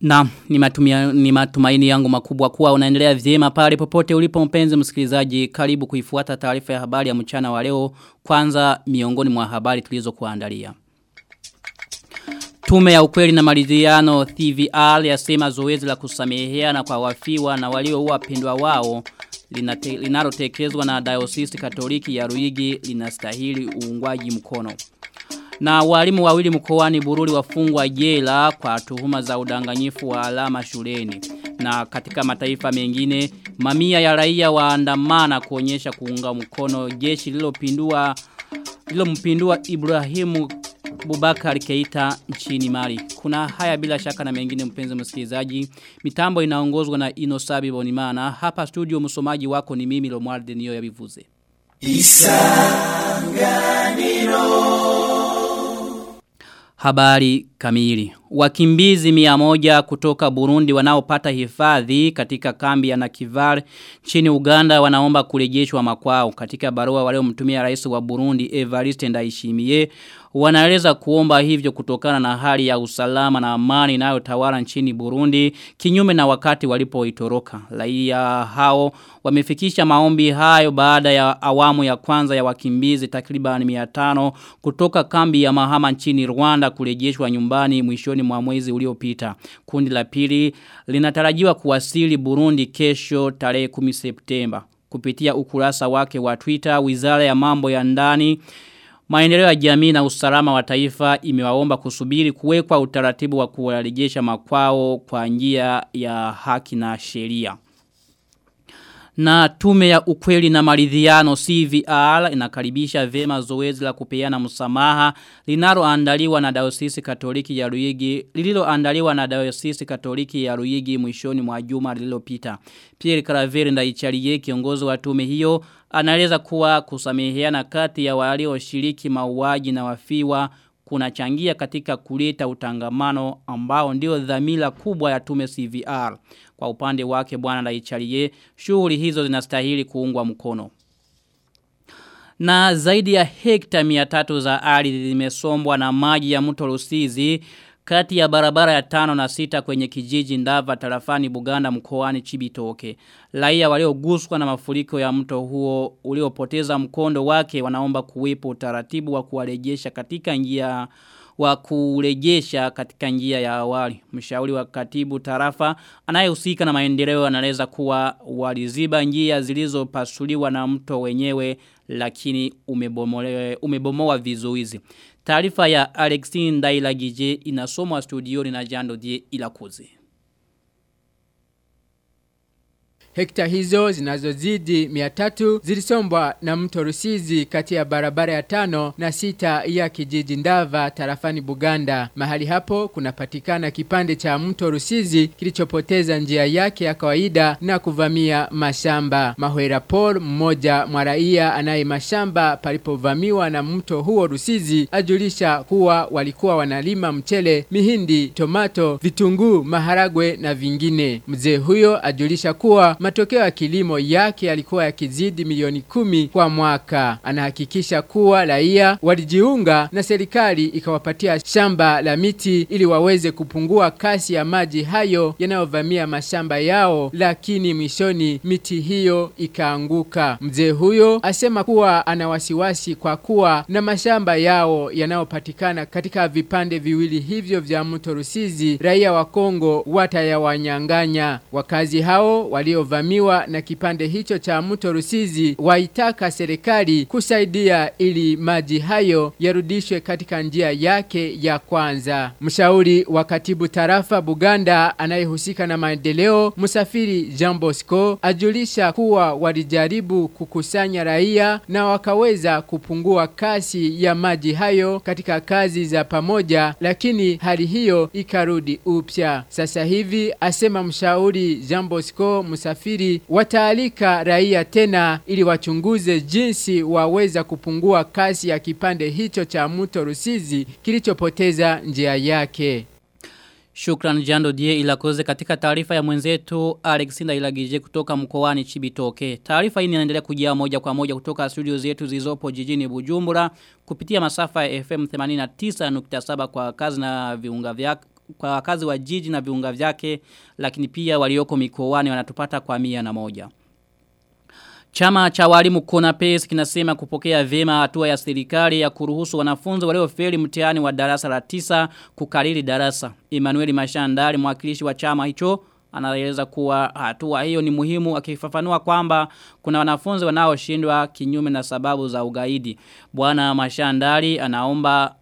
Na ni, matumia, ni matumaini yangu makubwa kuwa unaendelea vyema pale popote ulipo mpenzi msikilizaji karibu kuifuata taarifa ya habari ya mchana wa leo kwanza miongoni mwa habari tulizo kuandalia. Tume ya ukweli na maridhiano TVR yasema zoezi la kusameheana kwa wafiwa na walio wapendwa wao linalotekelezwa na Diocese Katoliki ya Ruigi linastahili uungwaji mkono. Na walimu wawili mkoani Bururi wafungwa jela kwa tuhuma za udanganyifu wa alama shuleni. Na katika mataifa mengine, mamia ya raia waandamana kuonyesha kuunga mkono jeshi lililopindua lilompindua Ibrahimu Bubakar Keita nchini Mali. Kuna haya bila shaka na mengine mpenzi msikilizaji. Mitambo inaongozwa na Inosabi Bonimana. Hapa studio msomaji wako ni mimi Lomwarde niyo ya bivuze. Isanganiro Habari kamili. Wakimbizi miamoja kutoka Burundi wanaopata hifadhi katika kambi ya Nakivar nchini Uganda wanaomba kurejeshwa makwao katika barua waleo mtumia rais wa Burundi Evariste Ndayishimiye wanaeleza kuomba hivyo kutokana na hali ya usalama na amani inayotawala nchini Burundi kinyume na wakati walipoitoroka. Raia hao wamefikisha maombi hayo baada ya awamu ya kwanza ya wakimbizi takriban 500 kutoka kambi ya Mahama nchini Rwanda kurejeshwa nyumbani mwishoni mwa mwezi uliopita. Kundi la pili linatarajiwa kuwasili Burundi kesho tarehe 10 Septemba. Kupitia ukurasa wake wa Twitter, Wizara ya Mambo ya Ndani Maendeleo ya jamii na usalama wa taifa imewaomba kusubiri kuwekwa utaratibu wa kuwarejesha makwao kwa njia ya haki na sheria. Na tume ya ukweli na maridhiano CVR inakaribisha vema zoezi la kupeana msamaha linaloandaliwa na Dayosisi Katoliki ya Ruigi lililoandaliwa na Dayosisi Katoliki ya Ruigi mwishoni mwa juma lililopita. Pierre Caravere ndaicharie kiongozi wa tume hiyo anaeleza kuwa kusameheana kati ya walioshiriki mauaji na wafiwa kunachangia katika kuleta utangamano ambao ndio dhamira kubwa ya tume CVR. Kwa upande wake bwana Laichalie shughuli hizo zinastahili kuungwa mkono. Na zaidi ya hekta 300 za ardhi zimesombwa na maji ya mto Rusizi kati ya barabara ya tano na sita kwenye kijiji ndava tarafani Buganda mkoani Chibitoke. Raia walioguswa na mafuriko ya mto huo uliopoteza mkondo wake wanaomba kuwepo utaratibu wa kuwarejesha katika njia wa kurejesha katika njia ya awali. Mshauri wa katibu tarafa anayehusika na maendeleo anaeleza kuwa waliziba njia zilizopasuliwa na mto wenyewe lakini umebomoa vizuizi. Taarifa ya Alexine Ndailagije inasomwa studioni na Jando Die Ilakuzi. Hekta hizo zinazozidi 300 zilisombwa na mto Rusizi kati ya barabara ya tano na sita ya kijiji Ndava tarafani Buganda. Mahali hapo kunapatikana kipande cha mto Rusizi kilichopoteza njia yake ya kawaida na kuvamia mashamba. Mahwera Paul mmoja mwa raia anaye mashamba palipovamiwa na mto huo Rusizi ajulisha kuwa walikuwa wanalima mchele, mihindi, tomato, vitunguu, maharagwe na vingine. Mzee huyo ajulisha kuwa matokeo ya kilimo yake yalikuwa yakizidi milioni kumi kwa mwaka. Anahakikisha kuwa raia walijiunga na serikali ikawapatia shamba la miti ili waweze kupungua kasi ya maji hayo yanayovamia mashamba yao, lakini mwishoni miti hiyo ikaanguka. Mzee huyo asema kuwa ana wasiwasi kwa kuwa na mashamba yao yanayopatikana katika vipande viwili hivyo vya mto Rusizi, raia wa Kongo watayawanyang'anya. Wakazi hao waliovamiwa na kipande hicho cha mto Rusizi waitaka serikali kusaidia ili maji hayo yarudishwe katika njia yake ya kwanza. Mshauri wa katibu tarafa Buganda anayehusika na maendeleo msafiri Jean Bosco ajulisha kuwa walijaribu kukusanya raia na wakaweza kupungua kasi ya maji hayo katika kazi za pamoja, lakini hali hiyo ikarudi upya. Sasa hivi asema mshauri Jean Bosco wataalika raia tena ili wachunguze jinsi waweza kupungua kasi ya kipande hicho cha mto Rusizi kilichopoteza njia yake. Shukran Jando Die ilakoze katika taarifa ya mwenzetu Alexander Ilagije kutoka mkoani Chibitoke. Taarifa hii inaendelea kujia moja kwa moja kutoka studio zetu zilizopo jijini Bujumbura kupitia masafa ya FM 89.7 kwa kazi na viunga vyake kwa wakazi wa jiji na viunga vyake lakini pia walioko mikoani wanatupata kwa mia na moja. Chama cha walimu Konapes kinasema kupokea vema hatua ya serikali ya kuruhusu wanafunzi waliofeli mtihani wa darasa la tisa kukariri darasa. Emmanuel Mashandari mwakilishi wa chama hicho anaeleza kuwa hatua hiyo ni muhimu akifafanua kwamba kuna wanafunzi wanaoshindwa kinyume na sababu za ugaidi. Bwana Mashandari anaomba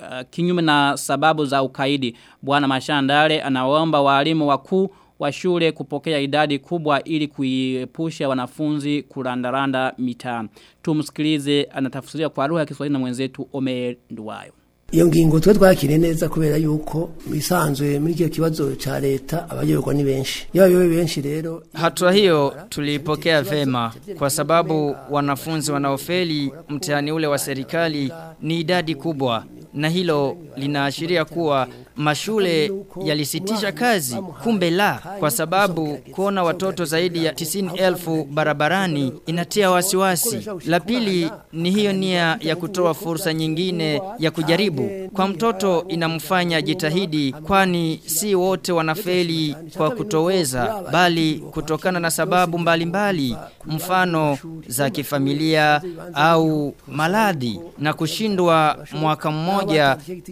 uh, kinyume na sababu za ukaidi. Bwana Mashandale anaomba walimu wakuu wa shule kupokea idadi kubwa ili kuiepusha wanafunzi kurandaranda mitaa. Tumsikilize anatafsiria kwa lugha ya Kiswahili na mwenzetu Omer Nduwayo. iyo ngingo twe twakire neza kubera yuko bisanzwe muri iki kibazo cha leta abayoborwa ni benshi abayoboye benshi rero Hatua hiyo tulipokea vema kwa sababu wanafunzi wanaofeli mtihani ule wa serikali ni idadi kubwa na hilo linaashiria kuwa mashule yalisitisha kazi kumbe la kwa sababu kuona watoto zaidi ya 90,000 barabarani inatia wasiwasi. La pili ni hiyo nia ya kutoa fursa nyingine ya kujaribu. Kwa mtoto inamfanya jitahidi kwani si wote wanafeli kwa kutoweza bali kutokana na sababu mbalimbali mbali, mfano za kifamilia au maladhi na kushindwa mwaka mmoja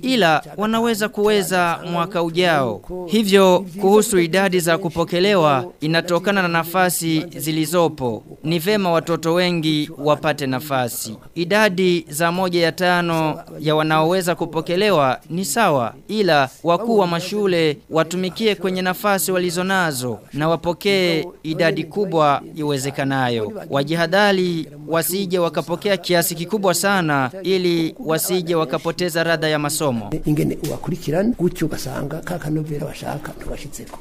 ila wanaweza kuweza mwaka ujao. Hivyo kuhusu idadi za kupokelewa inatokana na nafasi zilizopo. Ni vema watoto wengi wapate nafasi. Idadi za moja ya tano ya wanaoweza kupokelewa ni sawa ila wakuu wa mashule watumikie kwenye nafasi walizonazo na wapokee idadi kubwa iwezekanayo. Wajihadhari wasije wakapokea kiasi kikubwa sana ili wasije wakapoteza radha ya masomo. ingene ubakurikirana gutyo ugasanga ka kanovera bashaka ntibashitseko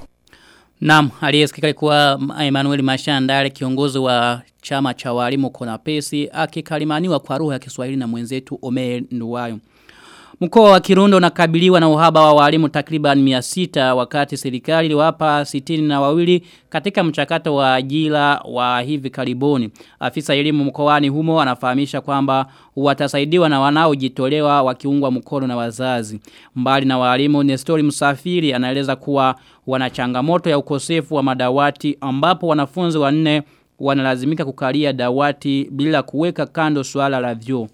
Naam, aliyesikika alikuwa Emmanuel Mashandale kiongozi wa chama cha walimu Konapesi akikalimaniwa kwa lugha ya Kiswahili na mwenzetu Omer Nduwayo. Mkoa wa Kirundo unakabiliwa na uhaba wa walimu takriban 600 wakati serikali iliwapa sitini na wawili katika mchakato wa ajira wa hivi karibuni. Afisa elimu mkoani humo anafahamisha kwamba watasaidiwa na wanaojitolewa wakiungwa mkono na wazazi. Mbali na walimu Nestori Msafiri anaeleza kuwa wana changamoto ya ukosefu wa madawati ambapo wanafunzi wanne wanalazimika kukalia dawati bila kuweka kando swala la vyoo.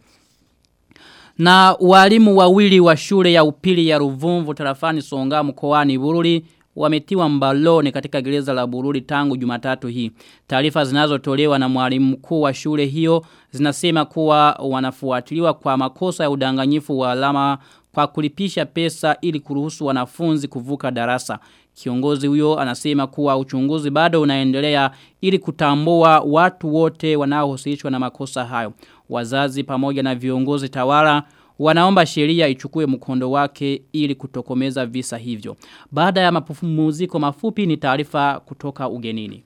Na walimu wawili wa shule ya upili ya Ruvumvu tarafani Songa mkoani Bururi wametiwa mbaloni katika gereza la Bururi tangu Jumatatu hii. Taarifa zinazotolewa na mwalimu mkuu wa shule hiyo zinasema kuwa wanafuatiliwa kwa makosa ya udanganyifu wa alama kwa kulipisha pesa ili kuruhusu wanafunzi kuvuka darasa. Kiongozi huyo anasema kuwa uchunguzi bado unaendelea ili kutambua watu wote wanaohusishwa na makosa hayo. Wazazi pamoja na viongozi tawala wanaomba sheria ichukue mkondo wake ili kutokomeza visa hivyo. Baada ya mapumziko mafupi ni taarifa kutoka ugenini.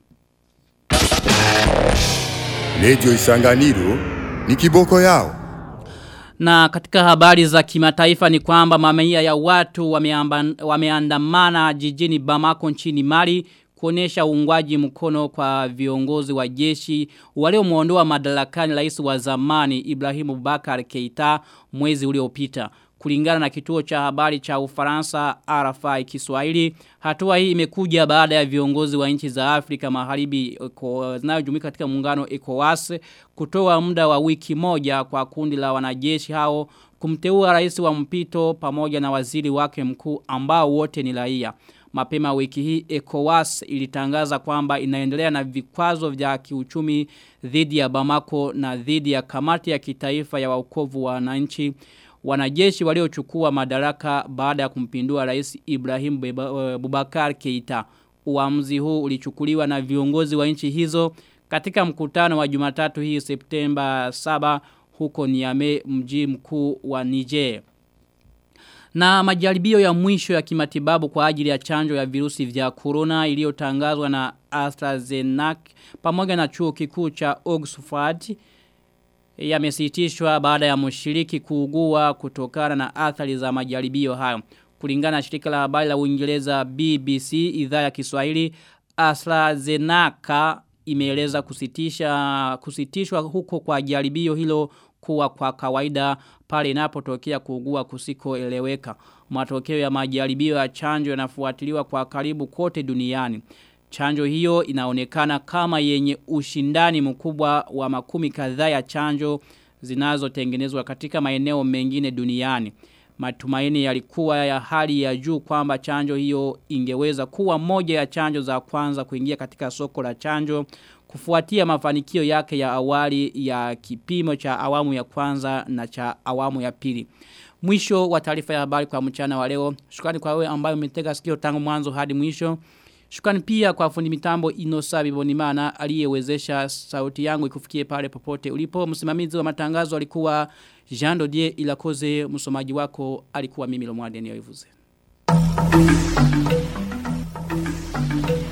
Radio Isanganiro ni kiboko yao. Na katika habari za kimataifa ni kwamba mamia ya watu wameandamana wame jijini Bamako nchini Mali kuonesha uungwaji mkono kwa viongozi wa jeshi waliomuondoa madarakani rais wa zamani Ibrahimu Bakar Keita mwezi uliopita. Kulingana na kituo cha habari cha Ufaransa RFI Kiswahili, hatua hii imekuja baada ya viongozi wa nchi za Afrika Magharibi zinazojumuika katika muungano ECOWAS kutoa muda wa wiki moja kwa kundi la wanajeshi hao kumteua rais wa mpito pamoja na waziri wake mkuu ambao wote ni raia. Mapema wiki hii ECOWAS ilitangaza kwamba inaendelea na vikwazo vya kiuchumi dhidi ya Bamako na dhidi ya kamati ya kitaifa ya waokovu wa wananchi wanajeshi waliochukua madaraka baada ya kumpindua rais Ibrahim Bubakar Keita. Uamuzi huu ulichukuliwa na viongozi wa nchi hizo katika mkutano wa Jumatatu hii Septemba 7 huko Niamey mji mkuu wa Niger. Na majaribio ya mwisho ya kimatibabu kwa ajili ya chanjo ya virusi vya corona iliyotangazwa na AstraZeneca pamoja na chuo kikuu cha Oxford yamesitishwa baada ya mshiriki kuugua kutokana na athari za majaribio hayo. Kulingana na shirika la habari la Uingereza BBC idhaa ya Kiswahili AstraZeneca imeeleza kusitisha kusitishwa huko kwa jaribio hilo kuwa kwa kawaida pale inapotokea kuugua kusikoeleweka. Matokeo ya majaribio ya chanjo yanafuatiliwa kwa karibu kote duniani. Chanjo hiyo inaonekana kama yenye ushindani mkubwa wa makumi kadhaa ya chanjo zinazotengenezwa katika maeneo mengine duniani. Matumaini yalikuwa ya hali ya juu kwamba chanjo hiyo ingeweza kuwa moja ya chanjo za kwanza kuingia katika soko la chanjo kufuatia mafanikio yake ya awali ya kipimo cha awamu ya kwanza na cha awamu ya pili. Mwisho wa taarifa ya habari kwa mchana wa leo. Shukrani kwa wewe ambayo umetega sikio tangu mwanzo hadi mwisho. Shukrani pia kwa fundi mitambo Inosa Bibonimana aliyewezesha sauti yangu ikufikie pale popote ulipo. Msimamizi wa matangazo alikuwa Jean Dodier Ilakoze, msomaji wako alikuwa mimi Lomwade Niyoivuze. Thank you.